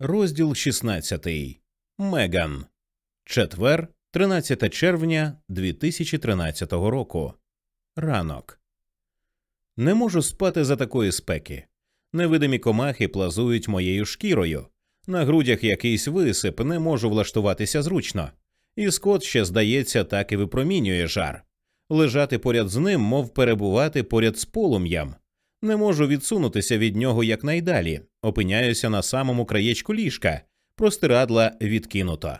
Розділ 16. Меган. Четвер, 13 червня 2013 року. Ранок. Не можу спати за такої спеки. Невидимі комахи плазують моєю шкірою. На грудях якийсь висип, не можу влаштуватися зручно. І скот ще, здається, так і випромінює жар. Лежати поряд з ним, мов перебувати поряд з полум'ям. Не можу відсунутися від нього якнайдалі, опиняюся на самому краєчку ліжка, простирадла відкинуто.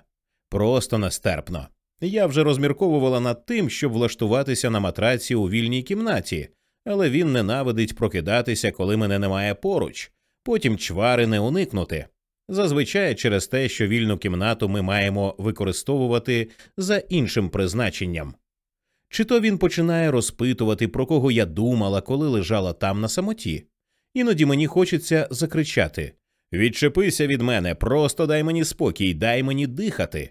Просто нестерпно. Я вже розмірковувала над тим, щоб влаштуватися на матраці у вільній кімнаті, але він ненавидить прокидатися, коли мене немає поруч, потім чвари не уникнути. Зазвичай через те, що вільну кімнату ми маємо використовувати за іншим призначенням. Чи то він починає розпитувати, про кого я думала, коли лежала там на самоті. Іноді мені хочеться закричати Відчепися від мене, просто дай мені спокій, дай мені дихати.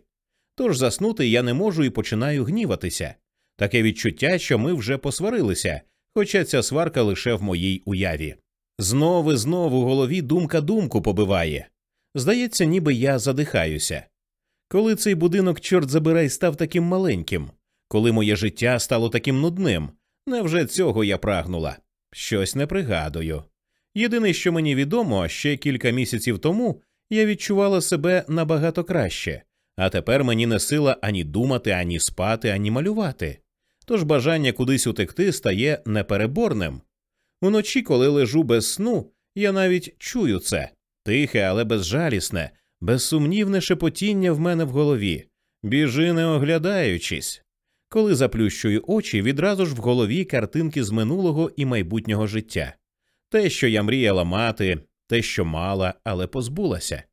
Тож заснути я не можу і починаю гніватися. Таке відчуття, що ми вже посварилися, хоча ця сварка лише в моїй уяві. Знову і знову в голові думка думку побиває. Здається, ніби я задихаюся. Коли цей будинок, чорт забирай, став таким маленьким, коли моє життя стало таким нудним, невже цього я прагнула? Щось не пригадую. Єдине, що мені відомо, ще кілька місяців тому я відчувала себе набагато краще, а тепер мені не сила ані думати, ані спати, ані малювати. Тож бажання кудись утекти стає непереборним. Уночі, коли лежу без сну, я навіть чую це тихе, але безжалісне, безсумнівне шепотіння в мене в голові, біжи, не оглядаючись. Коли заплющую очі, відразу ж в голові картинки з минулого і майбутнього життя. Те, що я мріяла мати, те, що мала, але позбулася.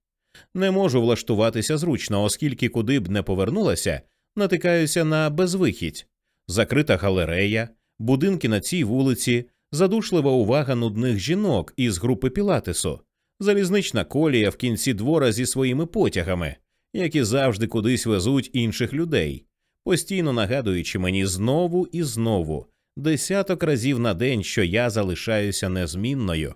Не можу влаштуватися зручно, оскільки куди б не повернулася, натикаюся на безвихідь, закрита галерея, будинки на цій вулиці, задушлива увага нудних жінок із групи Пілатесу, залізнична колія в кінці двора зі своїми потягами, які завжди кудись везуть інших людей, постійно нагадуючи мені знову і знову, десяток разів на день, що я залишаюся незмінною.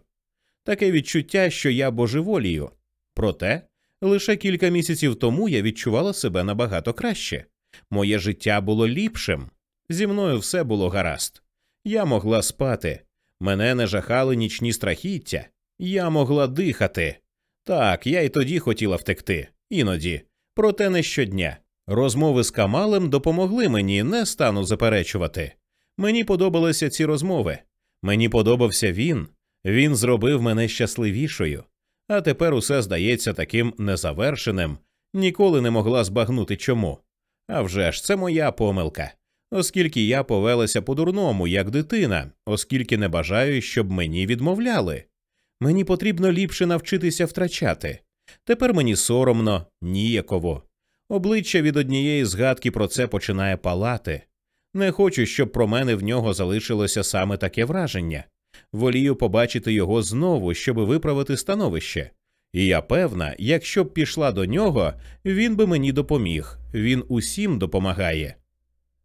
Таке відчуття, що я божеволію. Проте лише кілька місяців тому я відчувала себе набагато краще. Моє життя було ліпшим. Зі мною все було гаразд. Я могла спати, мене не жахали нічні страхіття, я могла дихати. Так, я й тоді хотіла втекти, іноді, проте не щодня. Розмови з Камалем допомогли мені, не стану заперечувати. Мені подобалися ці розмови. Мені подобався він. Він зробив мене щасливішою. А тепер усе здається таким незавершеним, ніколи не могла збагнути чому. А вже ж це моя помилка, оскільки я повелася по-дурному, як дитина, оскільки не бажаю, щоб мені відмовляли. Мені потрібно ліпше навчитися втрачати. Тепер мені соромно, ніяково. Обличчя від однієї згадки про це починає палати. Не хочу, щоб про мене в нього залишилося саме таке враження. Волію побачити його знову, щоб виправити становище. І я певна, якщо б пішла до нього, він би мені допоміг, він усім допомагає.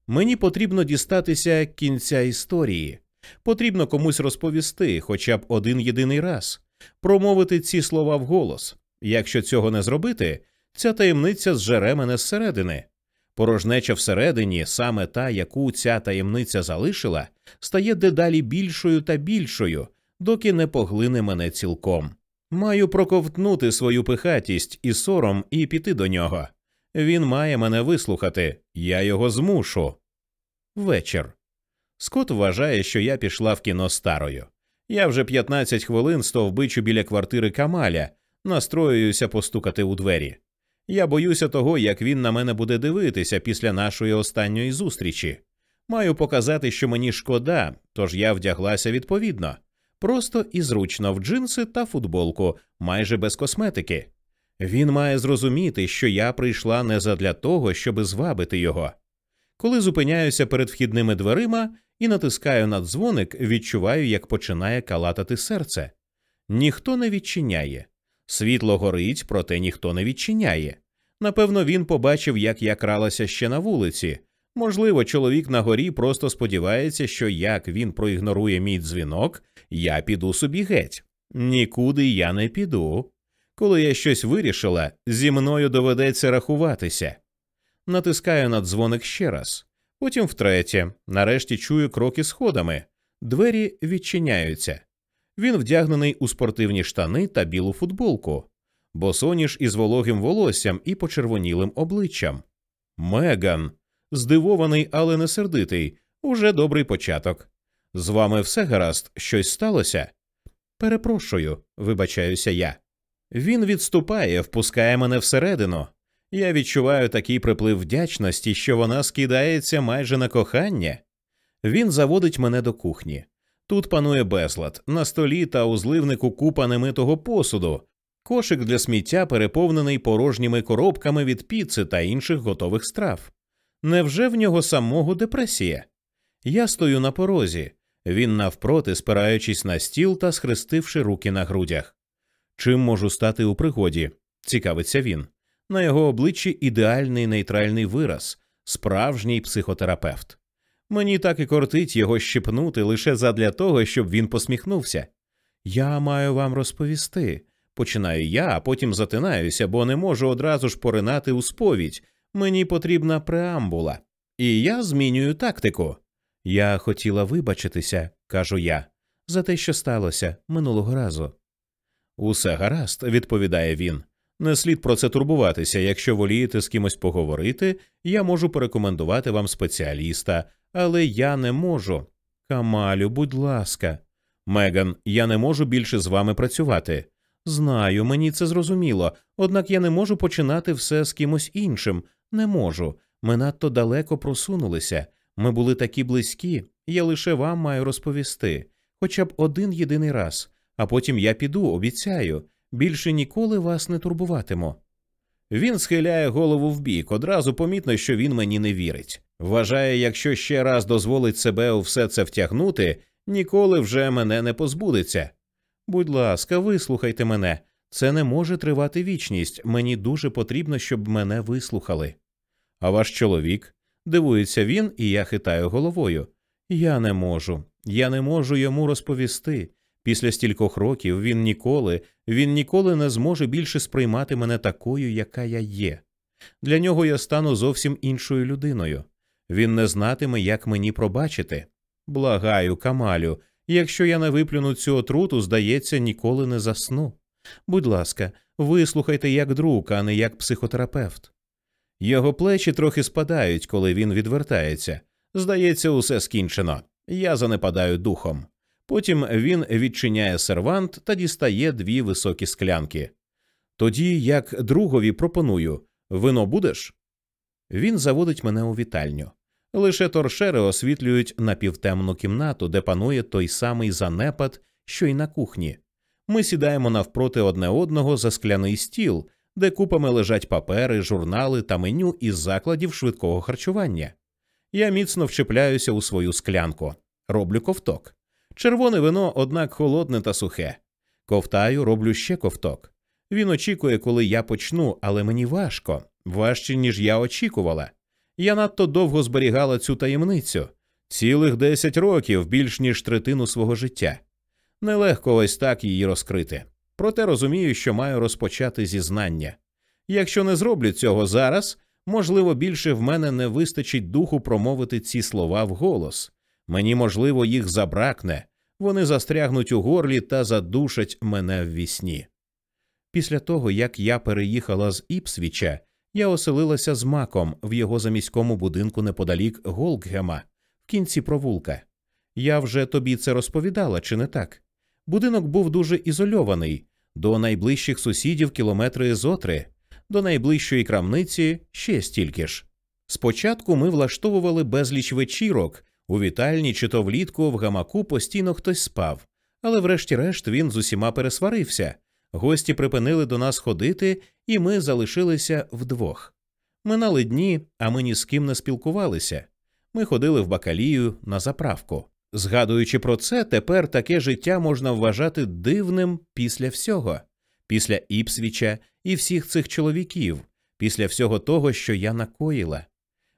Мені потрібно дістатися кінця історії, потрібно комусь розповісти, хоча б один єдиний раз, промовити ці слова вголос. Якщо цього не зробити, ця таємниця зжере мене зсередини. Порожнеча всередині, саме та, яку ця таємниця залишила, стає дедалі більшою та більшою, доки не поглине мене цілком. Маю проковтнути свою пихатість і сором і піти до нього. Він має мене вислухати, я його змушу. Вечір. Скот вважає, що я пішла в кіно старою. Я вже 15 хвилин стовбичу біля квартири Камаля, настроююся постукати у двері. Я боюся того, як він на мене буде дивитися після нашої останньої зустрічі. Маю показати, що мені шкода, тож я вдяглася відповідно, просто і зручно в джинси та футболку, майже без косметики. Він має зрозуміти, що я прийшла не задля того, щоб звабити його. Коли зупиняюся перед вхідними дверима і натискаю на дзвоник, відчуваю, як починає калатати серце. Ніхто не відчиняє. Світло горить, проте ніхто не відчиняє. Напевно, він побачив, як я кралася ще на вулиці. Можливо, чоловік на горі просто сподівається, що як він проігнорує мій дзвінок, я піду собі геть. Нікуди я не піду. Коли я щось вирішила, зі мною доведеться рахуватися. Натискаю на дзвоник ще раз, потім втретє, нарешті чую кроки сходами. Двері відчиняються. Він вдягнений у спортивні штани та білу футболку, босоніж із вологим волоссям і почервонілим обличчям. Меган, здивований, але не сердитий, уже добрий початок. З вами все гаразд, щось сталося? Перепрошую, вибачаюся я. Він відступає, впускає мене всередину. Я відчуваю такий приплив вдячності, що вона скидається майже на кохання. Він заводить мене до кухні. Тут панує безлад, на столі та у зливнику купа немитого посуду, кошик для сміття переповнений порожніми коробками від піци та інших готових страв. Невже в нього самого депресія? Я стою на порозі, він навпроти, спираючись на стіл та схрестивши руки на грудях. Чим можу стати у пригоді? цікавиться він. На його обличчі ідеальний нейтральний вираз, справжній психотерапевт. Мені так і кортить його щепнути лише задля того, щоб він посміхнувся. Я маю вам розповісти. Починаю я, а потім затинаюся, бо не можу одразу ж поринати у сповідь. Мені потрібна преамбула. І я змінюю тактику. Я хотіла вибачитися, кажу я, за те, що сталося минулого разу. Усе гаразд, відповідає він. Не слід про це турбуватися. Якщо волієте з кимось поговорити, я можу порекомендувати вам спеціаліста, але я не можу. Камалю, будь ласка, Меган, я не можу більше з вами працювати. Знаю, мені це зрозуміло, однак я не можу починати все з кимось іншим. Не можу. Ми надто далеко просунулися. Ми були такі близькі, я лише вам маю розповісти, хоча б один єдиний раз, а потім я піду, обіцяю, більше ніколи вас не турбуватиму. Він схиляє голову вбік, одразу помітно, що він мені не вірить. Вважає, якщо ще раз дозволить себе у все це втягнути, ніколи вже мене не позбудеться. Будь ласка, вислухайте мене. Це не може тривати вічність. Мені дуже потрібно, щоб мене вислухали. А ваш чоловік? Дивується він, і я хитаю головою. Я не можу. Я не можу йому розповісти. Після стількох років він ніколи, він ніколи не зможе більше сприймати мене такою, яка я є. Для нього я стану зовсім іншою людиною. Він не знатиме, як мені пробачити. Благаю, Камалю, якщо я не виплюну цю отруту, здається, ніколи не засну. Будь ласка, вислухайте як друг, а не як психотерапевт. Його плечі трохи спадають, коли він відвертається. Здається, усе скінчено. Я занепадаю духом. Потім він відчиняє сервант та дістає дві високі склянки. Тоді, як другові пропоную, вино будеш? Він заводить мене у вітальню. Лише торшери освітлюють напівтемну кімнату, де панує той самий занепад, що й на кухні. Ми сідаємо навпроти одне одного за скляний стіл, де купами лежать папери, журнали та меню із закладів швидкого харчування. Я міцно вчепляюся у свою склянку, роблю ковток. Червоне вино, однак, холодне та сухе. Ковтаю, роблю ще ковток. Він очікує, коли я почну, але мені важко, важче, ніж я очікувала. Я надто довго зберігала цю таємницю цілих десять років, більш ніж третину свого життя. Нелегко ось так її розкрити. Проте розумію, що маю розпочати зізнання. Якщо не зроблю цього зараз, можливо, більше в мене не вистачить духу промовити ці слова вголос. Мені, можливо, їх забракне, вони застрягнуть у горлі та задушать мене в вісні. Після того, як я переїхала з Іпсвіча, я оселилася з маком в його заміському будинку неподалік Голкгема, в кінці провулка. Я вже тобі це розповідала, чи не так? Будинок був дуже ізольований, до найближчих сусідів кілометри зотри, до найближчої крамниці ще стільки ж. Спочатку ми влаштовували безліч вечірок, у вітальні чи то влітку в гамаку постійно хтось спав, але врешті-решт він з усіма пересварився. Гості припинили до нас ходити, і ми залишилися вдвох. Минали дні, а ми ні з ким не спілкувалися. Ми ходили в бакалію на заправку. Згадуючи про це, тепер таке життя можна вважати дивним після всього, після Іпсвіча і всіх цих чоловіків, після всього того, що я накоїла.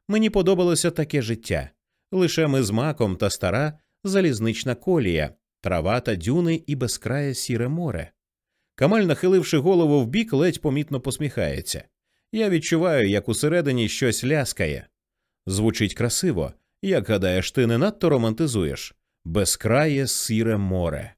Мені подобалося таке життя лише ми з маком та стара залізнична колія, трава та дюни і безкрає сіре море. Камаль, нахиливши голову вбік, ледь помітно посміхається. Я відчуваю, як усередині щось ляскає. Звучить красиво. Як гадаєш, ти не надто романтизуєш безкрає сіре море.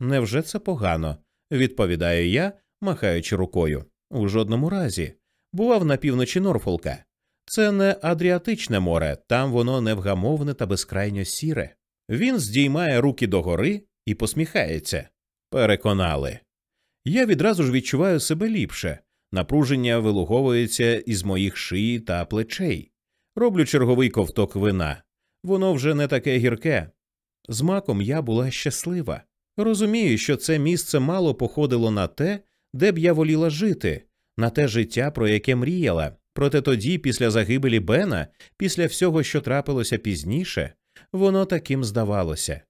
Невже це погано? відповідаю я, махаючи рукою. У жодному разі. Бував на півночі Норфолка. Це не Адріатичне море, там воно невгамовне та безкрайньо сіре. Він здіймає руки догори і посміхається. Переконали. Я відразу ж відчуваю себе ліпше. Напруження вилуговується із моїх шиї та плечей. Роблю черговий ковток вина. Воно вже не таке гірке. З маком я була щаслива. Розумію, що це місце мало походило на те, де б я воліла жити, на те життя, про яке мріяла. Проте тоді, після загибелі Бена, після всього, що трапилося пізніше, воно таким здавалося.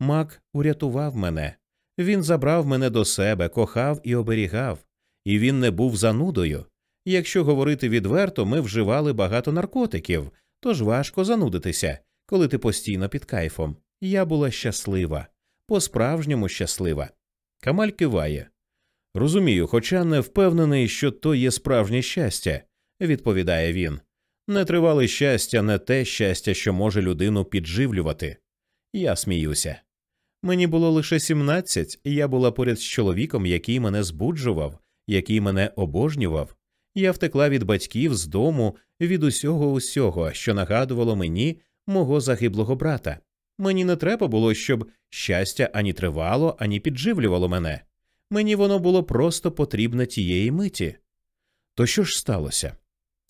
Мак урятував мене. Він забрав мене до себе, кохав і оберігав, і він не був занудою. Якщо говорити відверто, ми вживали багато наркотиків, тож важко занудитися, коли ти постійно під кайфом. Я була щаслива, по справжньому щаслива. Камаль киває. Розумію, хоча не впевнений, що то є справжнє щастя, відповідає він. Нетривале щастя, не те щастя, що може людину підживлювати. Я сміюся. Мені було лише сімнадцять, і я була поряд з чоловіком, який мене збуджував, який мене обожнював. Я втекла від батьків з дому, від усього усього, що нагадувало мені мого загиблого брата. Мені не треба було, щоб щастя ані тривало, ані підживлювало мене. Мені воно було просто потрібне тієї миті. То що ж сталося?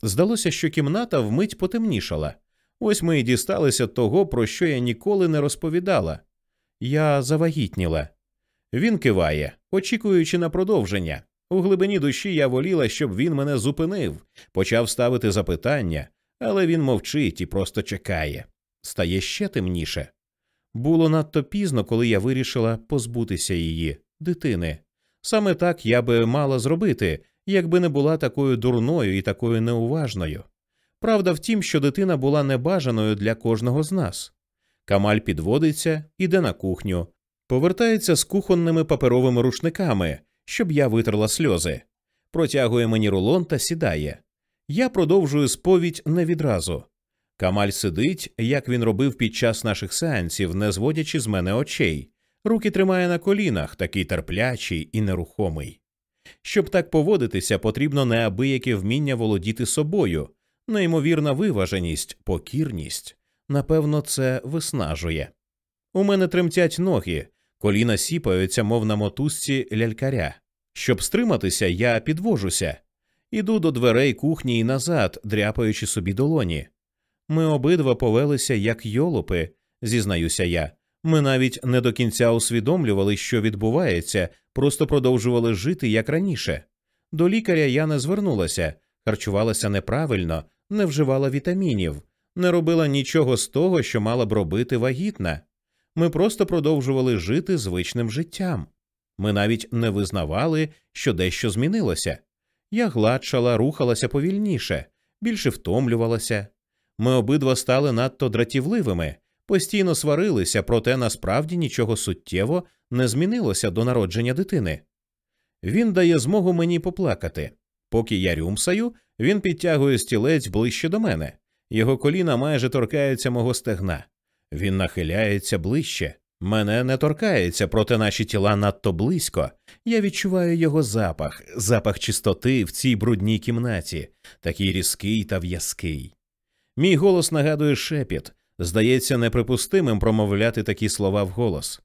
Здалося, що кімната вмить потемнішала. Ось ми й дісталися того, про що я ніколи не розповідала. Я завагітніла. Він киває, очікуючи на продовження. У глибині душі я воліла, щоб він мене зупинив, почав ставити запитання, але він мовчить і просто чекає. Стає ще темніше. Було надто пізно, коли я вирішила позбутися її, дитини. Саме так я би мала зробити, якби не була такою дурною і такою неуважною. Правда в тім, що дитина була небажаною для кожного з нас. Камаль підводиться, іде на кухню, повертається з кухонними паперовими рушниками, щоб я витерла сльози, протягує мені рулон та сідає. Я продовжую сповідь не відразу. Камаль сидить, як він робив під час наших сеансів, не зводячи з мене очей, руки тримає на колінах, такий терплячий і нерухомий. Щоб так поводитися, потрібно неабияке вміння володіти собою, неймовірна виваженість, покірність. Напевно, це виснажує. У мене тремтять ноги, коліна сіпаються, мов на мотузці лялькаря. Щоб стриматися, я підвожуся, іду до дверей кухні і назад, дряпаючи собі долоні. Ми обидва повелися як йолопи, зізнаюся я. Ми навіть не до кінця усвідомлювали, що відбувається, просто продовжували жити як раніше. До лікаря я не звернулася, харчувалася неправильно, не вживала вітамінів, не робила нічого з того, що мала б робити вагітна. Ми просто продовжували жити звичним життям. Ми навіть не визнавали, що дещо змінилося. Я гладшала, рухалася повільніше, більше втомлювалася. Ми обидва стали надто дратівливими, постійно сварилися, проте насправді нічого суттєво не змінилося до народження дитини. Він дає змогу мені поплакати. Поки я рюмсаю, він підтягує стілець ближче до мене. Його коліна майже торкаються мого стегна. Він нахиляється ближче. Мене не торкається, проте наші тіла надто близько. Я відчуваю його запах, запах чистоти в цій брудній кімнаті, такий різкий та в'язкий. Мій голос нагадує шепіт. Здається, неприпустимим промовляти такі слова вголос.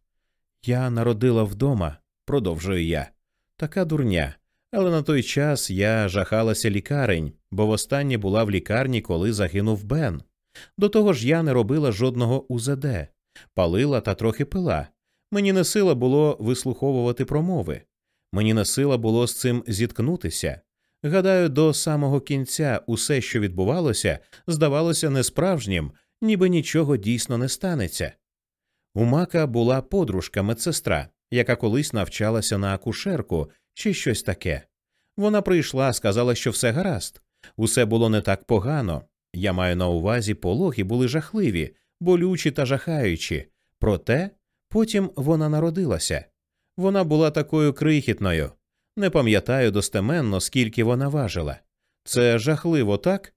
Я народила вдома, продовжую я. Така дурня. Але на той час я жахалася лікарень, бо востаннє була в лікарні, коли загинув Бен. До того ж, я не робила жодного УЗД, палила та трохи пила. Мені не сила було вислуховувати промови. Мені не сила було з цим зіткнутися. Гадаю, до самого кінця усе, що відбувалося, здавалося несправжнім, ніби нічого дійсно не станеться. У мака була подружка медсестра, яка колись навчалася на акушерку чи щось таке. Вона прийшла, сказала, що все гаразд, усе було не так погано. Я маю на увазі, пологи були жахливі, болючі та жахаючі, проте потім вона народилася. Вона була такою крихітною. Не пам'ятаю достеменно, скільки вона важила. Це жахливо, так?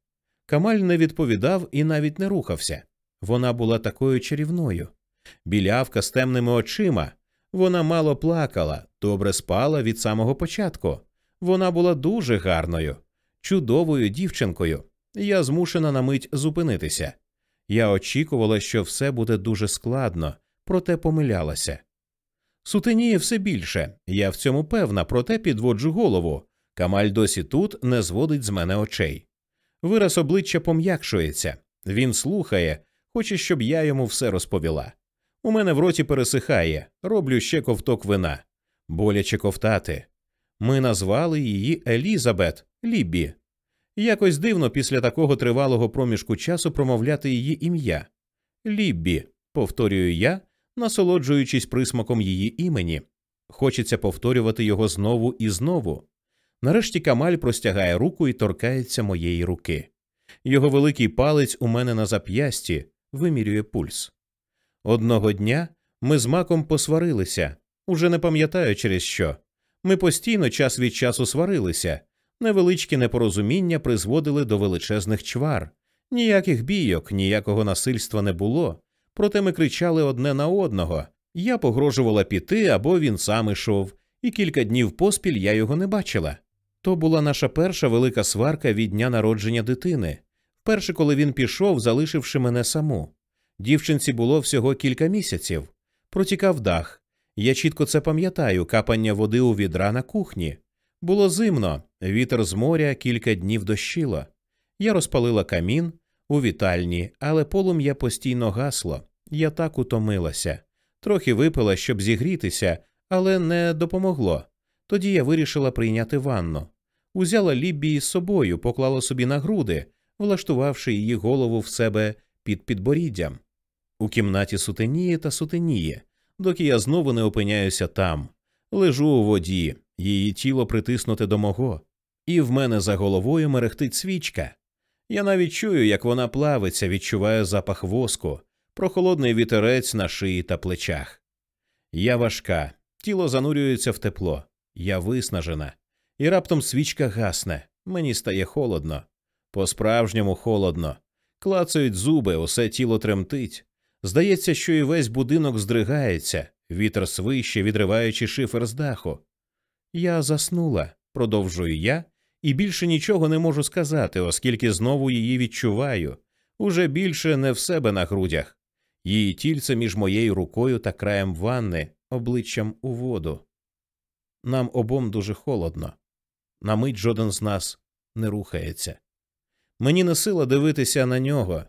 Камаль не відповідав і навіть не рухався. Вона була такою чарівною. Білявка з темними очима. Вона мало плакала, добре спала від самого початку. Вона була дуже гарною, чудовою дівчинкою. Я змушена на мить зупинитися. Я очікувала, що все буде дуже складно, проте помилялася. Сутеніє все більше, я в цьому певна, проте підводжу голову. Камаль досі тут не зводить з мене очей. Вираз обличчя пом'якшується. Він слухає, хоче, щоб я йому все розповіла. У мене в роті пересихає, роблю ще ковток вина. Боляче ковтати. Ми назвали її Елізабет Ліббі. Якось дивно після такого тривалого проміжку часу промовляти її ім'я. Ліббі, повторюю я, насолоджуючись присмаком її імені. Хочеться повторювати його знову і знову. Нарешті Камаль простягає руку і торкається моєї руки. Його великий палець у мене на зап'ясті вимірює пульс. Одного дня ми з маком посварилися, уже не пам'ятаю через що. Ми постійно час від часу сварилися, невеличкі непорозуміння призводили до величезних чвар. Ніяких бійок, ніякого насильства не було. Проте ми кричали одне на одного. Я погрожувала піти, або він сам ішов, і кілька днів поспіль я його не бачила. То була наша перша велика сварка від дня народження дитини, вперше, коли він пішов, залишивши мене саму. Дівчинці було всього кілька місяців. Протікав дах. Я чітко це пам'ятаю, капання води у відра на кухні. Було зимно, вітер з моря кілька днів дощило. Я розпалила камін у вітальні, але полум'я постійно гасло. Я так утомилася. Трохи випила, щоб зігрітися, але не допомогло. Тоді я вирішила прийняти ванну. Узяла Ліббі із собою, поклала собі на груди, влаштувавши її голову в себе під підборіддям. У кімнаті сутеніє та сутеніє, доки я знову не опиняюся там. Лежу у воді, її тіло притиснуте до мого, і в мене за головою мерехтить свічка. Я навіть чую, як вона плавиться, відчуваю запах воску, прохолодний вітерець на шиї та плечах. Я важка, тіло занурюється в тепло, я виснажена, і раптом свічка гасне, мені стає холодно, по справжньому холодно. Клацають зуби, усе тіло тремтить. Здається, що і весь будинок здригається, вітер свище, відриваючи шифер з даху. Я заснула, продовжую я, і більше нічого не можу сказати, оскільки знову її відчуваю уже більше не в себе на грудях, її тільце між моєю рукою та краєм ванни, обличчям у воду. Нам обом дуже холодно. На мить жоден з нас не рухається. Мені не сила дивитися на нього,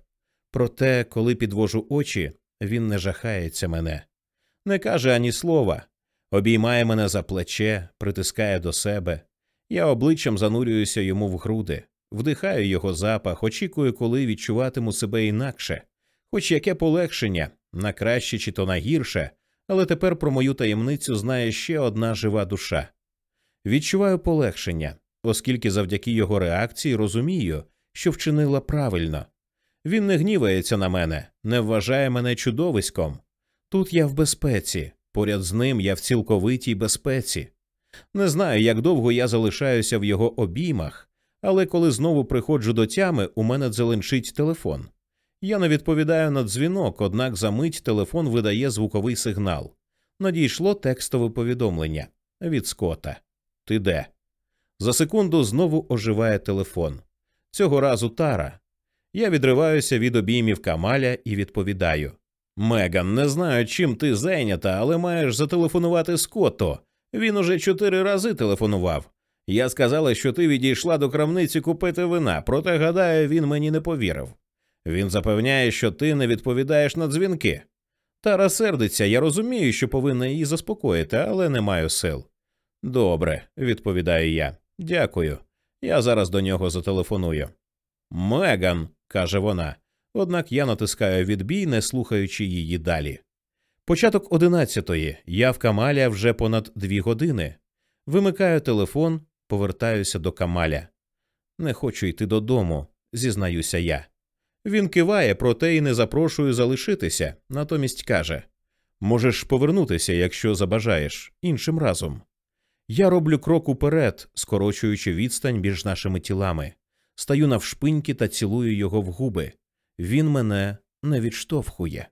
проте, коли підвожу очі, він не жахається мене, не каже ані слова, обіймає мене за плече, притискає до себе. Я обличчям занурююся йому в груди, вдихаю його запах, очікую, коли відчуватиму себе інакше, хоч яке полегшення, на краще чи то на гірше, але тепер про мою таємницю знає ще одна жива душа. Відчуваю полегшення, оскільки завдяки його реакції розумію, що вчинила правильно. Він не гнівається на мене, не вважає мене чудовиськом. Тут я в безпеці, поряд з ним я в цілковитій безпеці. Не знаю, як довго я залишаюся в його обіймах, але коли знову приходжу до тями, у мене дзеленчить телефон. Я не відповідаю на дзвінок, однак за мить телефон видає звуковий сигнал. Надійшло текстове повідомлення від Скота. Ти де? За секунду знову оживає телефон. Цього разу Тара. Я відриваюся від обіймів Камаля і відповідаю Меган, не знаю, чим ти зайнята, але маєш зателефонувати Скотту. Він уже чотири рази телефонував. Я сказала, що ти відійшла до крамниці купити вина, проте, гадаю, він мені не повірив. Він запевняє, що ти не відповідаєш на дзвінки. Тара сердиться, я розумію, що повинна її заспокоїти, але не маю сил. Добре, відповідаю я. Дякую. Я зараз до нього зателефоную. Меган, каже вона, однак я натискаю відбій, не слухаючи її далі. Початок одинадцятої. Я в Камаля вже понад дві години. Вимикаю телефон, повертаюся до Камаля. Не хочу йти додому, зізнаюся я. Він киває, проте й не запрошую залишитися, натомість каже Можеш повернутися, якщо забажаєш, іншим разом. Я роблю крок уперед, скорочуючи відстань між нашими тілами, стаю навшпиньки та цілую його в губи. Він мене не відштовхує.